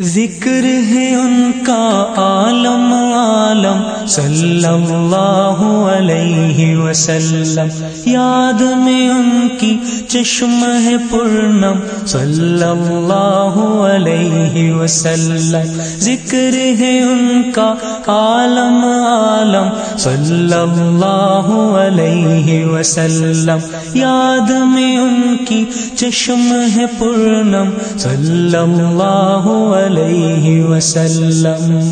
ذکر ہے ان کا عالم عالم، صلی اللہ علیہ وسلم۔ یاد میں ان کی چشم ہے پورنم، صلی اللہ علیہ وسلم۔ ذکر ہے ان کا عالم عالم، صلی اللہ علیہ وسلم۔ یاد میں ان کی چشم ہے پورنم، صلی اللہ علیہ علیہ وسلم۔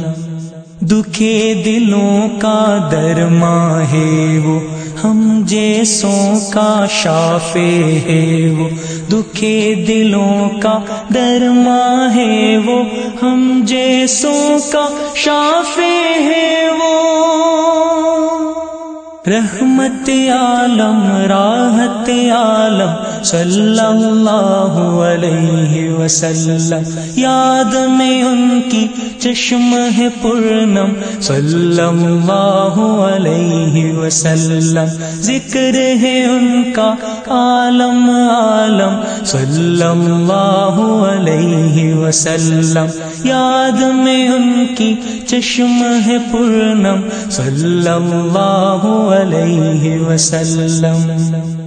دکھے دلوں کا درما ہے وہ، ہم جیسوں کا شافے ہے وہ۔ دکھے دلوں کا درما ہے وہ، ہم جیسوں کا شافے ہے وہ۔ رحمت عالم، راحت عالم صلی اللہ علیہ وسلم. یاد میں ان کی چشم ہے پورنم. صلی اللہ علیہ وسلم. ذکر ہے ان کا عالم عالم. صلی اللہ علیہ وسلم. یاد میں ان کی چشم ہے پورنم. صلی اللہ علیہ وسلم.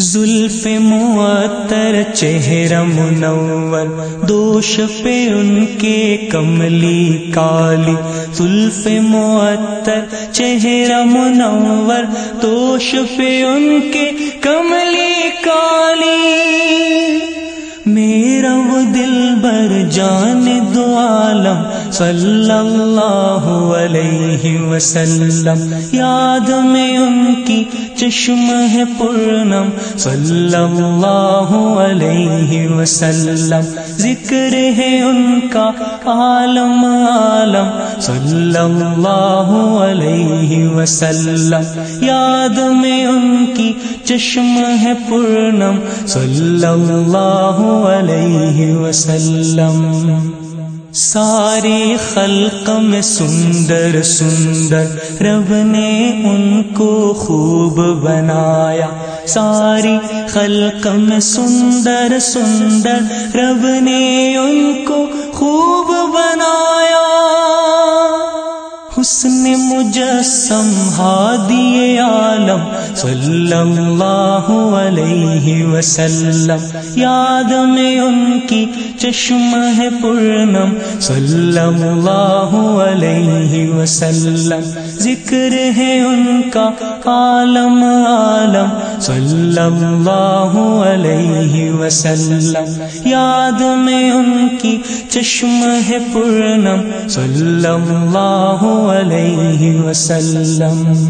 زلف معطر چہرہ منور، دوش پہ ان کے کملی کالی۔ زلف معطر چہرہ منور، دوش پہ ان کے کملی کالی۔ میرے رو دل بر جان دو عالم صلی اللہ علیہ وسلم۔ یاد میں ان کی چشم ہے پورنم صلی اللہ علیہ وسلم۔ ذکر ہے ان کا عالم عالم۔ صلی اللہ علیہ وسلم. یاد میں ان کی چشم ہے پورنم. صلی اللہ علیہ وسلم. سارے خلق میں سندر سندر رب نے ان کو خوب بنایا. ساری خلق میں سندر سندر رب نے ان کو خوب حسن مجسم ہادی عالم صلی اللہ علیہ وسلم یاد میں ان کی چشم ہے پورنم صلی اللہ علیہ وسلم ذکر ہے ان کا عالم عالم صلی اللہ علیہ وسلم یاد میں ان کی چشم ہے پورنم صلی اللہ علیہ وسلم،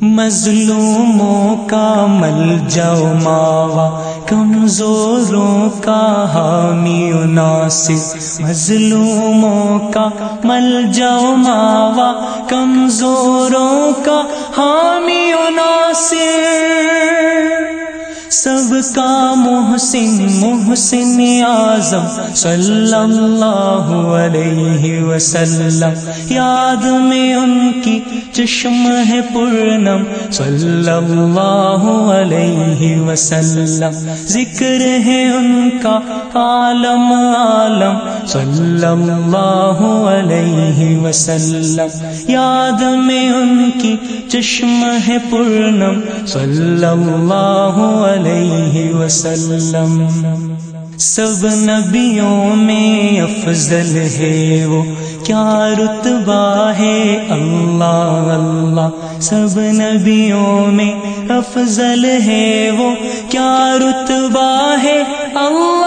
مظلوموں کا مل جاؤ ماوا، کمزوروں کا حامی ناصر، مظلوموں کا مل جاؤ ماوا، کمزوروں کا حامی ناصر۔ سب کا محسن محسن اعظم صلی اللہ علیہ وسلم۔ یاد میں ان کی چشم ہے پورنم صلی اللہ علیہ وسلم۔ ذکر ہے ان کا عالم عالم صلی اللہ علیہ وسلم۔ یاد میں ان کی چشم ہے پورنم صلی اللہ علیہ وسلم، سب نبیوں میں افضل ہے وہ۔ کیا رتبہ ہے؟ اللہ اللہ۔ سب نبیوں میں افضل ہے وہ۔ کیا رتبہ ہے؟ اللہ۔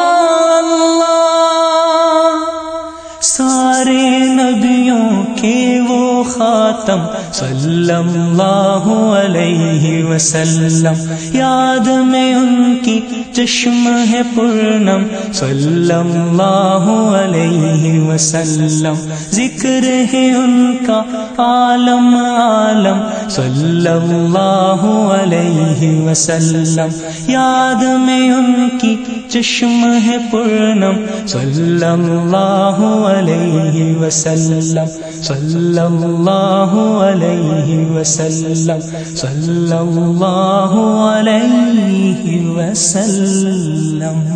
خاتم صلی اللہ علیہ وسلم۔ یاد میں ان کی چشم ہے پورنم صلی اللہ علیہ وسلم۔ ذکر ہے ان کا عالم عالم۔ صلی اللہ علیہ وسلم۔ یاد میں ان کی چشم ہے پورنم۔ صلی اللہ علیہ وسلم۔ صلی اللہ علیہ وسلم. صلی اللہ علیہ وسلم.